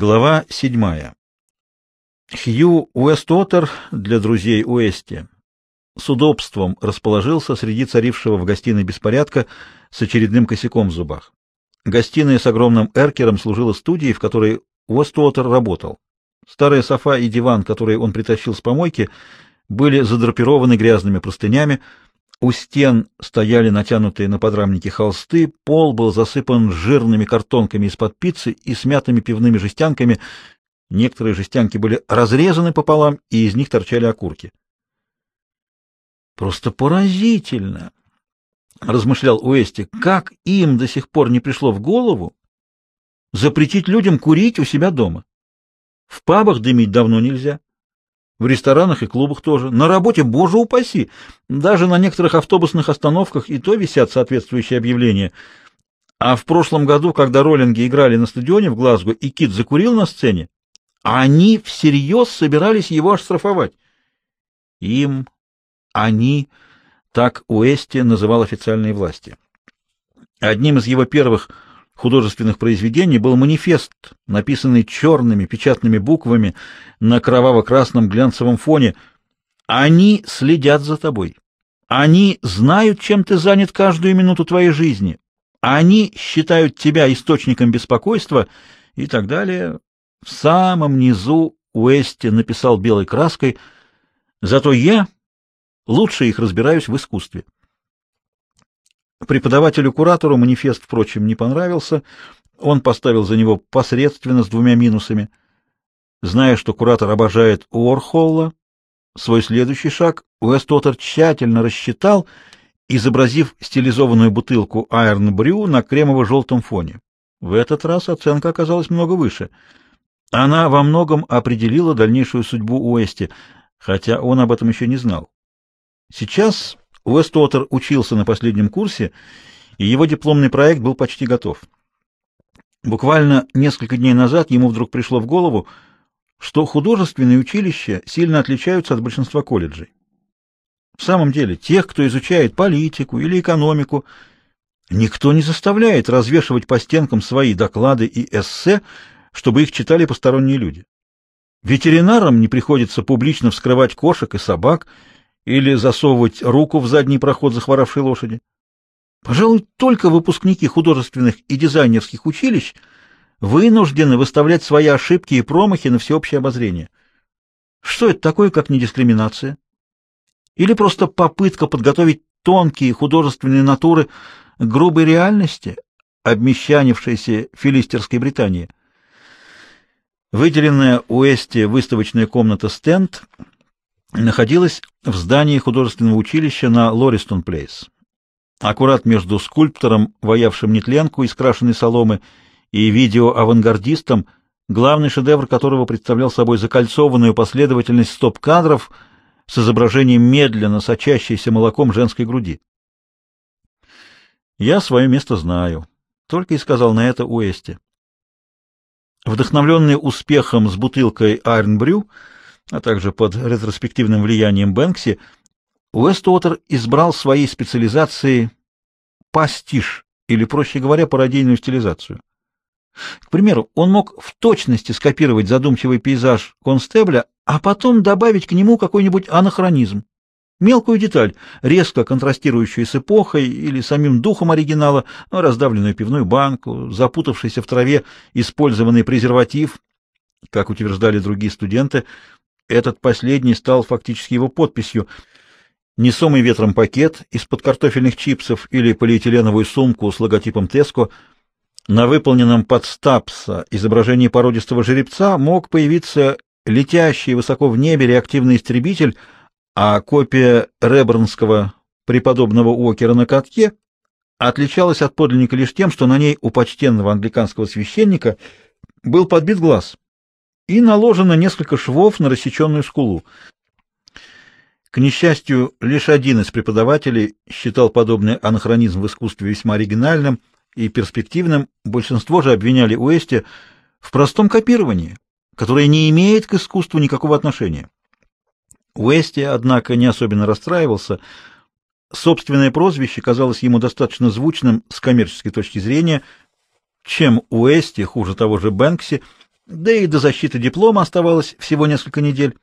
Глава седьмая. Хью Уэстоттер для друзей Уэсти с удобством расположился среди царившего в гостиной беспорядка с очередным косяком в зубах. Гостиная с огромным эркером служила студией, в которой Уэстоттер работал. Старая софа и диван, которые он притащил с помойки, были задрапированы грязными простынями, у стен стояли натянутые на подрамники холсты, пол был засыпан жирными картонками из-под пиццы и смятыми пивными жестянками. Некоторые жестянки были разрезаны пополам, и из них торчали окурки. «Просто поразительно!» — размышлял Уэсти. «Как им до сих пор не пришло в голову запретить людям курить у себя дома? В пабах дымить давно нельзя». В ресторанах и клубах тоже. На работе, боже упаси! Даже на некоторых автобусных остановках и то висят соответствующие объявления. А в прошлом году, когда роллинги играли на стадионе в Глазго, и Кит закурил на сцене, они всерьез собирались его оштрафовать. Им, они, так Уэсти называл официальные власти. Одним из его первых художественных произведений был манифест, написанный черными печатными буквами на кроваво-красном глянцевом фоне. «Они следят за тобой. Они знают, чем ты занят каждую минуту твоей жизни. Они считают тебя источником беспокойства» и так далее. В самом низу Уэсти написал белой краской «Зато я лучше их разбираюсь в искусстве». Преподавателю-куратору манифест, впрочем, не понравился. Он поставил за него посредственно с двумя минусами. Зная, что куратор обожает Уорхолла, свой следующий шаг Уэстоттер тщательно рассчитал, изобразив стилизованную бутылку Iron Brew на кремово-желтом фоне. В этот раз оценка оказалась много выше. Она во многом определила дальнейшую судьбу Уэсти, хотя он об этом еще не знал. Сейчас Уэстоттер учился на последнем курсе, и его дипломный проект был почти готов. Буквально несколько дней назад ему вдруг пришло в голову, что художественные училища сильно отличаются от большинства колледжей. В самом деле, тех, кто изучает политику или экономику, никто не заставляет развешивать по стенкам свои доклады и эссе, чтобы их читали посторонние люди. Ветеринарам не приходится публично вскрывать кошек и собак или засовывать руку в задний проход захворавшей лошади. Пожалуй, только выпускники художественных и дизайнерских училищ вынуждены выставлять свои ошибки и промахи на всеобщее обозрение. Что это такое, как не дискриминация? Или просто попытка подготовить тонкие художественные натуры к грубой реальности, обмещанившейся филистерской Британии? Выделенная Уэсте выставочная комната «Стенд» находилась в здании художественного училища на Лористон-Плейс. Аккурат между скульптором, воявшим нетленку из крашеной соломы, и видеоавангардистом, главный шедевр которого представлял собой закольцованную последовательность стоп-кадров с изображением медленно сочащейся молоком женской груди. «Я свое место знаю», — только и сказал на это Уэсти. Вдохновленный успехом с бутылкой Brew, а также под ретроспективным влиянием Бэнкси, Уэстоутер избрал своей специализацией пастиш, или, проще говоря, пародийную стилизацию. К примеру, он мог в точности скопировать задумчивый пейзаж констебля, а потом добавить к нему какой-нибудь анахронизм, мелкую деталь, резко контрастирующую с эпохой или самим духом оригинала, раздавленную пивную банку, запутавшийся в траве использованный презерватив, как утверждали другие студенты, этот последний стал фактически его подписью. Несомый ветром пакет из-под картофельных чипсов или полиэтиленовую сумку с логотипом Теско на выполненном под стапса изображении породистого жеребца мог появиться летящий высоко в небе реактивный истребитель, а копия ребрнского преподобного Уокера на катке отличалась от подлинника лишь тем, что на ней у почтенного англиканского священника был подбит глаз и наложено несколько швов на рассеченную скулу. К несчастью, лишь один из преподавателей считал подобный анахронизм в искусстве весьма оригинальным и перспективным, большинство же обвиняли Уэсти в простом копировании, которое не имеет к искусству никакого отношения. Уэсти, однако, не особенно расстраивался. Собственное прозвище казалось ему достаточно звучным с коммерческой точки зрения, чем Уэсти, хуже того же Бэнкси, да и до защиты диплома оставалось всего несколько недель.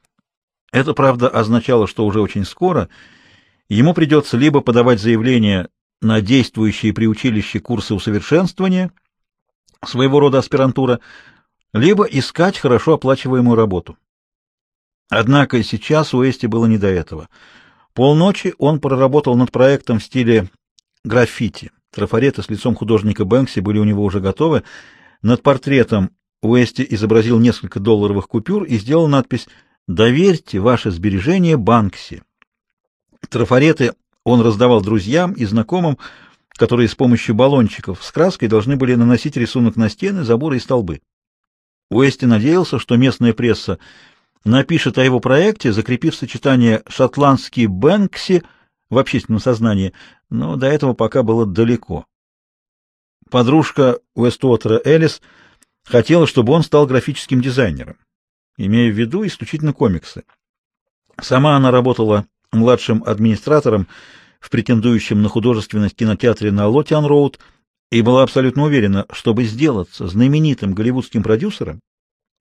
Это, правда, означало, что уже очень скоро ему придется либо подавать заявление на действующие при училище курсы усовершенствования, своего рода аспирантура, либо искать хорошо оплачиваемую работу. Однако сейчас у Эсти было не до этого. Полночи он проработал над проектом в стиле граффити. Трафареты с лицом художника Бэнкси были у него уже готовы. Над портретом Уэсти изобразил несколько долларовых купюр и сделал надпись «Доверьте ваше сбережение Банкси». Трафареты он раздавал друзьям и знакомым, которые с помощью баллончиков с краской должны были наносить рисунок на стены, заборы и столбы. Уэсти надеялся, что местная пресса напишет о его проекте, закрепив сочетание «шотландский Бэнкси» в общественном сознании, но до этого пока было далеко. Подружка Уэстуотера Элис хотела, чтобы он стал графическим дизайнером, имея в виду исключительно комиксы. Сама она работала младшим администратором в претендующем на художественность кинотеатре на Лотиан-Роуд и была абсолютно уверена, чтобы сделаться знаменитым голливудским продюсером,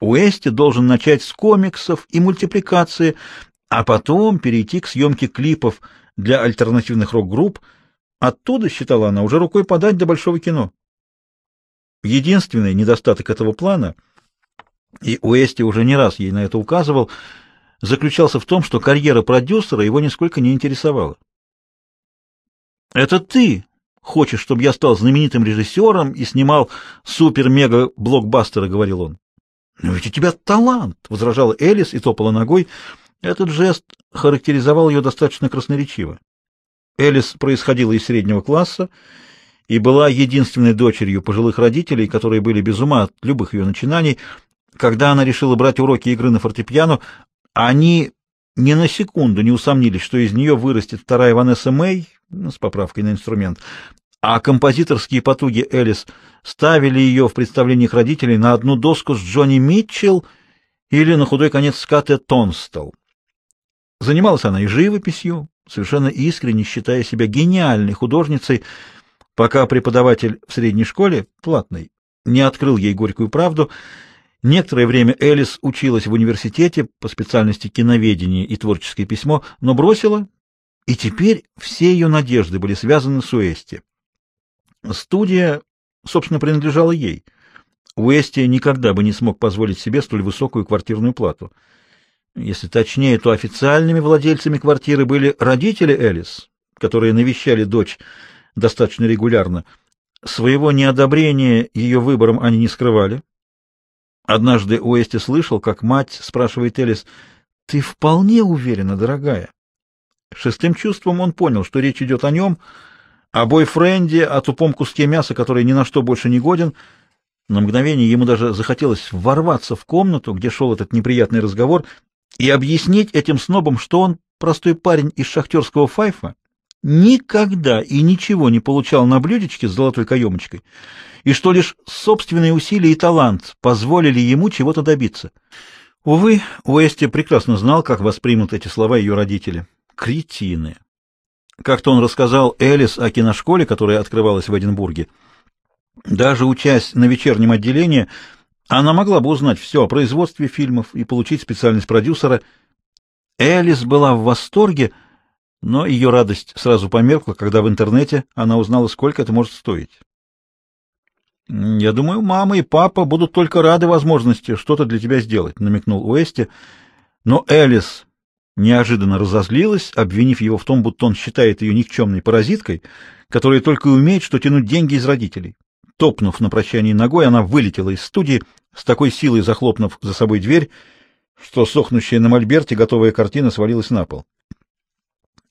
Уэсти должен начать с комиксов и мультипликации, а потом перейти к съемке клипов для альтернативных рок-групп. Оттуда, считала она, уже рукой подать до большого кино. Единственный недостаток этого плана, и Уэсти уже не раз ей на это указывал, заключался в том, что карьера продюсера его нисколько не интересовала. «Это ты хочешь, чтобы я стал знаменитым режиссером и снимал супер-мега-блокбастеры», — говорил он. «Но ведь у тебя талант!» — возражала Элис и топала ногой. Этот жест характеризовал ее достаточно красноречиво. Элис происходила из среднего класса и была единственной дочерью пожилых родителей, которые были без ума от любых ее начинаний. Когда она решила брать уроки игры на фортепиано, они ни на секунду не усомнились, что из нее вырастет вторая Ванесса Мэй, ну, с поправкой на инструмент, а композиторские потуги Элис ставили ее в представлениях родителей на одну доску с Джонни Митчелл или на худой конец с Катте Тонстелл. Занималась она и живописью, совершенно искренне считая себя гениальной художницей, пока преподаватель в средней школе, платный, не открыл ей горькую правду. Некоторое время Элис училась в университете по специальности киноведение и творческое письмо, но бросила, и теперь все ее надежды были связаны с Уэсти. Студия, собственно, принадлежала ей. Уэсти никогда бы не смог позволить себе столь высокую квартирную плату. Если точнее, то официальными владельцами квартиры были родители Элис, которые навещали дочь достаточно регулярно. Своего неодобрения ее выбором они не скрывали. Однажды Уэсти слышал, как мать спрашивает Элис, «Ты вполне уверена, дорогая?» Шестым чувством он понял, что речь идет о нем — о бойфренде, о тупом куске мяса, который ни на что больше не годен. На мгновение ему даже захотелось ворваться в комнату, где шел этот неприятный разговор, и объяснить этим снобам, что он, простой парень из шахтерского файфа, никогда и ничего не получал на блюдечке с золотой каемочкой, и что лишь собственные усилия и талант позволили ему чего-то добиться. Увы, Уэсти прекрасно знал, как воспримут эти слова ее родители. Кретины. Как-то он рассказал Элис о киношколе, которая открывалась в Эдинбурге. Даже учась на вечернем отделении, она могла бы узнать все о производстве фильмов и получить специальность продюсера. Элис была в восторге, но ее радость сразу померкла, когда в интернете она узнала, сколько это может стоить. «Я думаю, мама и папа будут только рады возможности что-то для тебя сделать», — намекнул Уэсти. Но Элис неожиданно разозлилась, обвинив его в том, будто он считает ее никчемной паразиткой, которая только и умеет что тянуть деньги из родителей. Топнув на прощание ногой, она вылетела из студии, с такой силой захлопнув за собой дверь, что сохнущая на мольберте готовая картина свалилась на пол.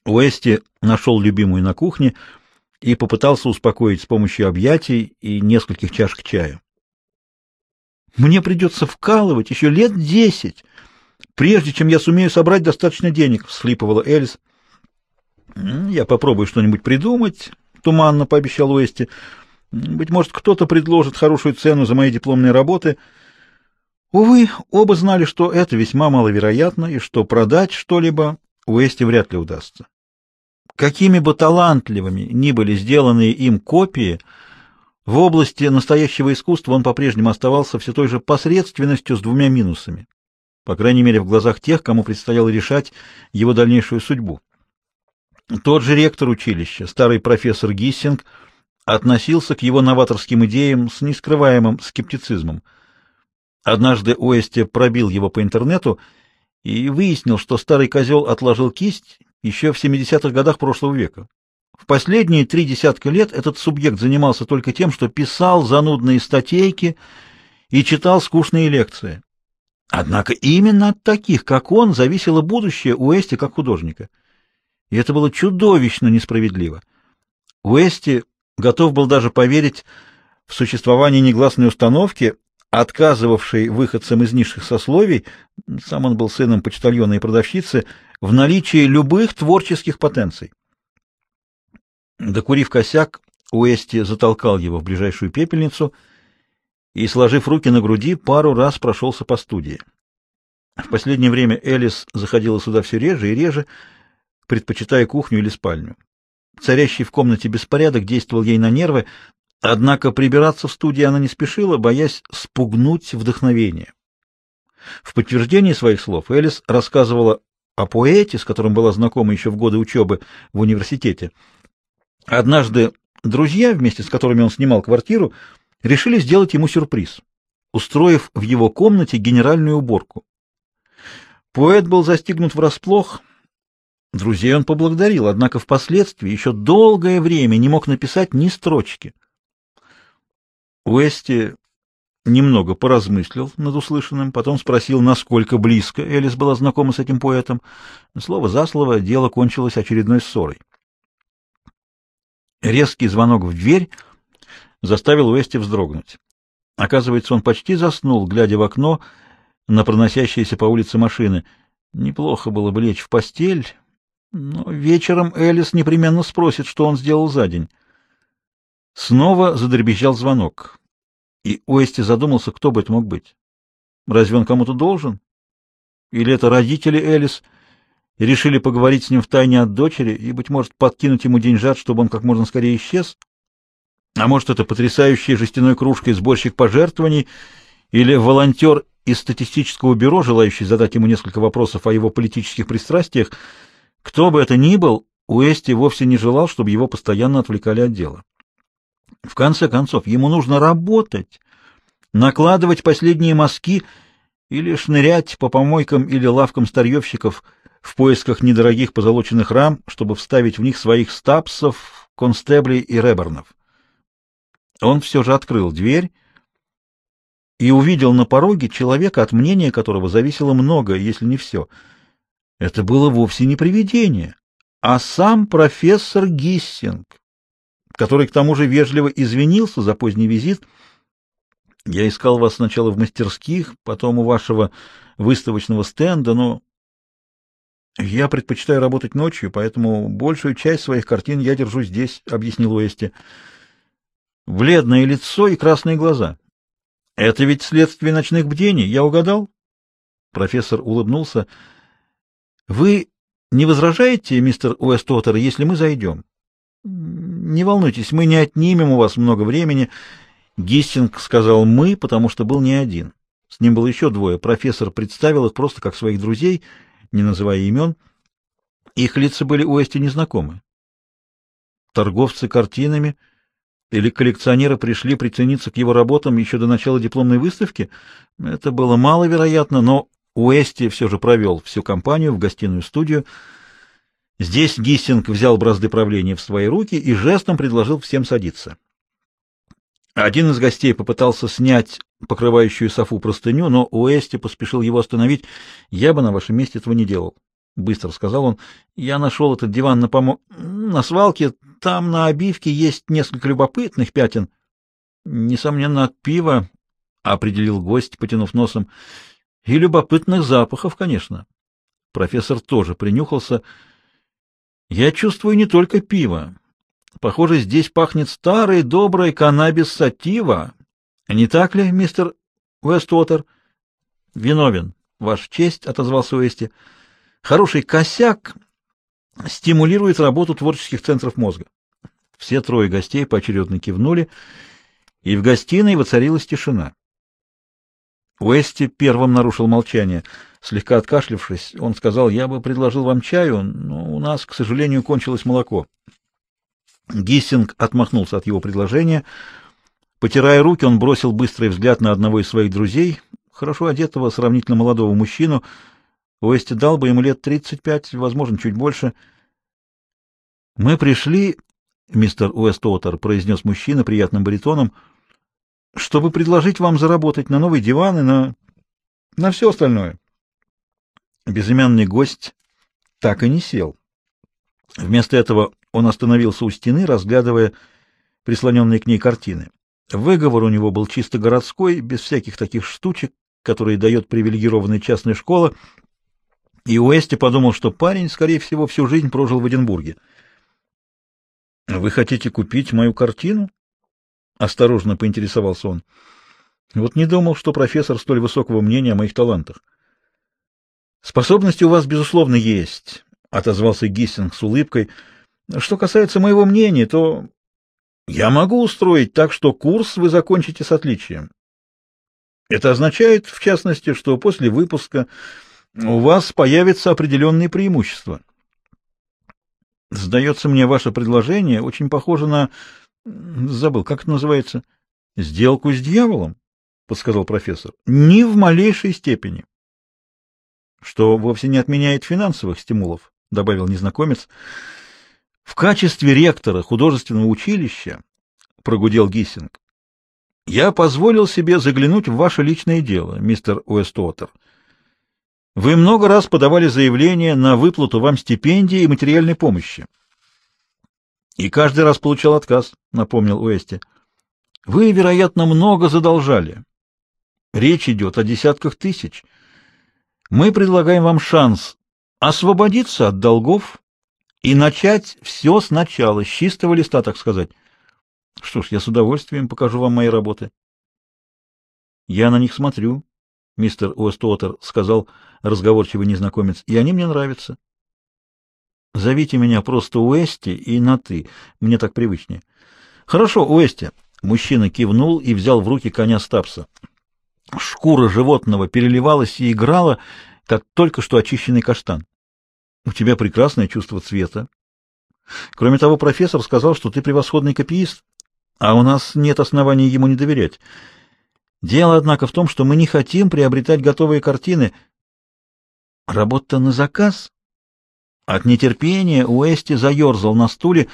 Уэсти нашел любимую на кухне и попытался успокоить с помощью объятий и нескольких чашек чая. «Мне придется вкалывать еще лет десять», прежде чем я сумею собрать достаточно денег, — всхлипывала Элис. — Я попробую что-нибудь придумать, — туманно пообещал Уэсти. — Быть может, кто-то предложит хорошую цену за мои дипломные работы. Увы, оба знали, что это весьма маловероятно, и что продать что-либо Уэсти вряд ли удастся. Какими бы талантливыми ни были сделанные им копии, В области настоящего искусства он по-прежнему оставался все той же посредственностью с двумя минусами, по крайней мере в глазах тех, кому предстояло решать его дальнейшую судьбу. Тот же ректор училища, старый профессор Гиссинг, относился к его новаторским идеям с нескрываемым скептицизмом. Однажды Уэсти пробил его по интернету и выяснил, что старый козел отложил кисть еще в 70-х годах прошлого века. В последние три десятка лет этот субъект занимался только тем, что писал занудные статейки и читал скучные лекции. Однако именно от таких, как он, зависело будущее Уэсти как художника. И это было чудовищно несправедливо. Уэсти готов был даже поверить в существование негласной установки, отказывавшей выходцам из низших сословий, сам он был сыном почтальона и продавщицы, в наличии любых творческих потенций. Докурив косяк, Уэсти затолкал его в ближайшую пепельницу и, сложив руки на груди, пару раз прошелся по студии. В последнее время Элис заходила сюда все реже и реже, предпочитая кухню или спальню. Царящий в комнате беспорядок действовал ей на нервы, однако прибираться в студии она не спешила, боясь спугнуть вдохновение. В подтверждение своих слов Элис рассказывала о поэте, с которым была знакома еще в годы учебы в университете. Однажды друзья, вместе с которыми он снимал квартиру, решили сделать ему сюрприз, устроив в его комнате генеральную уборку. Поэт был застигнут врасплох, Друзей он поблагодарил, однако впоследствии еще долгое время не мог написать ни строчки. Уэсти немного поразмыслил над услышанным, потом спросил, насколько близко Элис была знакома с этим поэтом. Слово за слово дело кончилось очередной ссорой. Резкий звонок в дверь заставил Уэсти вздрогнуть. Оказывается, он почти заснул, глядя в окно на проносящиеся по улице машины. Неплохо было бы лечь в постель но вечером Элис непременно спросит, что он сделал за день. Снова задребезжал звонок, и Уэсти задумался, кто бы это мог быть. Разве он кому-то должен? Или это родители Элис решили поговорить с ним втайне от дочери и, быть может, подкинуть ему деньжат, чтобы он как можно скорее исчез? А может, это потрясающий жестяной кружкой сборщик пожертвований или волонтер из статистического бюро, желающий задать ему несколько вопросов о его политических пристрастиях, кто бы это ни был, Уэсти вовсе не желал, чтобы его постоянно отвлекали от дела. В конце концов, ему нужно работать, накладывать последние мазки или шнырять по помойкам или лавкам старьевщиков в поисках недорогих позолоченных рам, чтобы вставить в них своих стапсов, констеблей и ребернов. Он все же открыл дверь и увидел на пороге человека, от мнения которого зависело многое, если не все — это было вовсе не привидение, а сам профессор Гиссинг, который к тому же вежливо извинился за поздний визит. Я искал вас сначала в мастерских, потом у вашего выставочного стенда, но я предпочитаю работать ночью, поэтому большую часть своих картин я держу здесь, объяснил Уэсти. Бледное лицо и красные глаза. Это ведь следствие ночных бдений, я угадал? Профессор улыбнулся. Вы не возражаете, мистер Уэстоттер, если мы зайдем? Не волнуйтесь, мы не отнимем у вас много времени. Гиссинг сказал «мы», потому что был не один. С ним было еще двое. Профессор представил их просто как своих друзей, не называя имен. Их лица были Уэсти незнакомы. Торговцы картинами или коллекционеры пришли прицениться к его работам еще до начала дипломной выставки? Это было маловероятно, но Уэсти все же провел всю компанию в гостиную студию. Здесь Гиссинг взял бразды правления в свои руки и жестом предложил всем садиться. Один из гостей попытался снять покрывающую софу простыню, но Уэсти поспешил его остановить. «Я бы на вашем месте этого не делал», — быстро сказал он. «Я нашел этот диван на помо... на свалке. Там на обивке есть несколько любопытных пятен. Несомненно, от пива», — определил гость, потянув носом. И любопытных запахов, конечно. Профессор тоже принюхался. Я чувствую не только пиво. Похоже, здесь пахнет старой доброй каннабис сатива. Не так ли, мистер Вествотер? Виновен, Ваша честь, отозвался Уэсти. Хороший косяк стимулирует работу творческих центров мозга. Все трое гостей поочередно кивнули, и в гостиной воцарилась тишина. Уэсти первым нарушил молчание. Слегка откашлявшись, он сказал, «Я бы предложил вам чаю, но у нас, к сожалению, кончилось молоко». Гиссинг отмахнулся от его предложения. Потирая руки, он бросил быстрый взгляд на одного из своих друзей, хорошо одетого, сравнительно молодого мужчину. Уэсти дал бы ему лет тридцать пять, возможно, чуть больше. «Мы пришли, мистер Уэстоутер», — произнес мужчина приятным баритоном, — «чтобы предложить вам заработать на новый диван и на... на все остальное». Безымянный гость так и не сел. Вместо этого он остановился у стены, разглядывая прислоненные к ней картины. Выговор у него был чисто городской, без всяких таких штучек, которые дает привилегированная частная школа, и Уэсти подумал, что парень, скорее всего, всю жизнь прожил в Эдинбурге. — Вы хотите купить мою картину? — осторожно поинтересовался он. — Вот не думал, что профессор столь высокого мнения о моих талантах. Способности у вас, безусловно, есть, — отозвался Гиссинг с улыбкой. — Что касается моего мнения, то я могу устроить так, что курс вы закончите с отличием. Это означает, в частности, что после выпуска у вас появятся определенные преимущества. Сдается мне, ваше предложение очень похоже на... Забыл, как это называется? Сделку с дьяволом, — подсказал профессор. Ни в малейшей степени что вовсе не отменяет финансовых стимулов, — добавил незнакомец. — В качестве ректора художественного училища, — прогудел Гиссинг, — я позволил себе заглянуть в ваше личное дело, мистер Уэстоттер. Вы много раз подавали заявление на выплату вам стипендии и материальной помощи. И каждый раз получал отказ, — напомнил Уэсти. Вы, вероятно, много задолжали. Речь идет о десятках тысяч. — мы предлагаем вам шанс освободиться от долгов и начать все сначала, с чистого листа, так сказать. Что ж, я с удовольствием покажу вам мои работы. Я на них смотрю, мистер Уэстоттер, — сказал разговорчивый незнакомец, — и они мне нравятся. Зовите меня просто Уэсти и на «ты», мне так привычнее. Хорошо, Уэсти. Мужчина кивнул и взял в руки коня Стапса. Шкура животного переливалась и играла, как только что очищенный каштан. У тебя прекрасное чувство цвета. Кроме того, профессор сказал, что ты превосходный копиист, а у нас нет оснований ему не доверять. Дело, однако, в том, что мы не хотим приобретать готовые картины. Работа на заказ? От нетерпения Уэсти заерзал на стуле,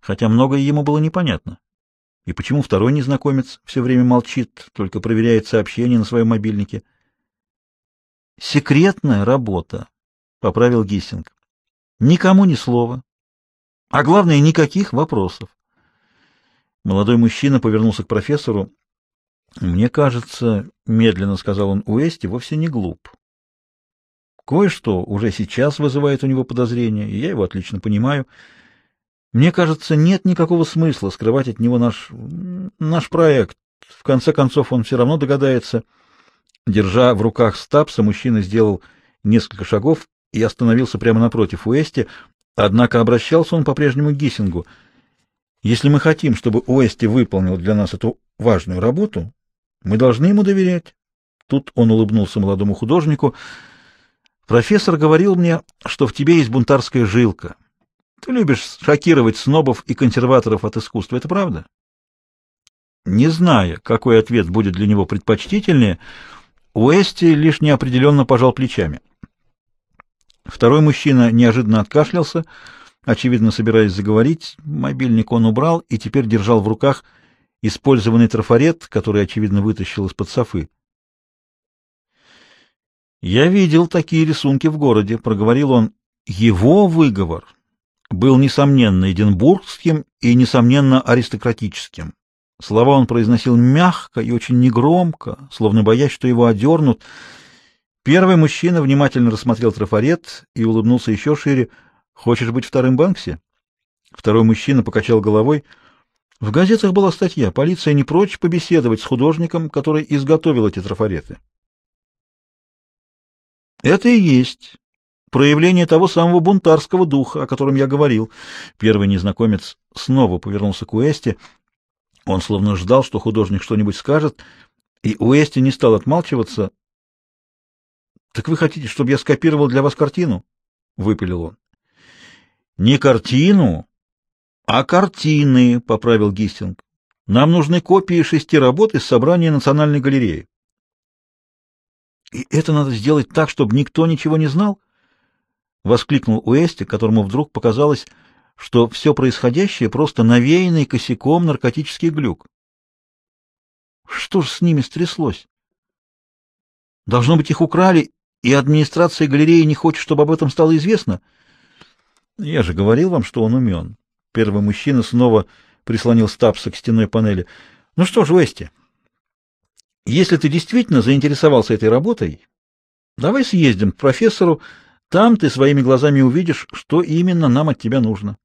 хотя многое ему было непонятно. И почему второй незнакомец все время молчит, только проверяет сообщения на своем мобильнике? Секретная работа, поправил Гиссинг. Никому ни слова. А главное, никаких вопросов. Молодой мужчина повернулся к профессору. Мне кажется, медленно сказал он, Уэсти вовсе не глуп. Кое-что уже сейчас вызывает у него подозрения, и я его отлично понимаю. Мне кажется, нет никакого смысла скрывать от него наш наш проект. В конце концов, он все равно догадается. Держа в руках Стапса, мужчина сделал несколько шагов и остановился прямо напротив Уэсти, однако обращался он по-прежнему к Гиссингу. Если мы хотим, чтобы Уэсти выполнил для нас эту важную работу, мы должны ему доверять. Тут он улыбнулся молодому художнику. Профессор говорил мне, что в тебе есть бунтарская жилка. Ты любишь шокировать снобов и консерваторов от искусства, это правда? Не зная, какой ответ будет для него предпочтительнее, Уэсти лишь неопределенно пожал плечами. Второй мужчина неожиданно откашлялся, очевидно, собираясь заговорить. Мобильник он убрал и теперь держал в руках использованный трафарет, который, очевидно, вытащил из-под софы. «Я видел такие рисунки в городе», — проговорил он. «Его выговор был, несомненно, эдинбургским и, несомненно, аристократическим. Слова он произносил мягко и очень негромко, словно боясь, что его одернут. Первый мужчина внимательно рассмотрел трафарет и улыбнулся еще шире. «Хочешь быть вторым Банкси?» Второй мужчина покачал головой. В газетах была статья «Полиция не прочь побеседовать с художником, который изготовил эти трафареты». «Это и есть проявление того самого бунтарского духа, о котором я говорил. Первый незнакомец снова повернулся к Уэсте. Он словно ждал, что художник что-нибудь скажет, и Уэсти не стал отмалчиваться. «Так вы хотите, чтобы я скопировал для вас картину?» — выпалил он. «Не картину, а картины», — поправил Гистинг. «Нам нужны копии шести работ из собрания Национальной галереи». «И это надо сделать так, чтобы никто ничего не знал?» — воскликнул Уэсти, которому вдруг показалось, что все происходящее просто навеянный косяком наркотический глюк. Что ж с ними стряслось? Должно быть, их украли, и администрация галереи не хочет, чтобы об этом стало известно. Я же говорил вам, что он умен. Первый мужчина снова прислонил Стапса к стенной панели. Ну что ж, Уэсти, если ты действительно заинтересовался этой работой, давай съездим к профессору, там ты своими глазами увидишь, что именно нам от тебя нужно.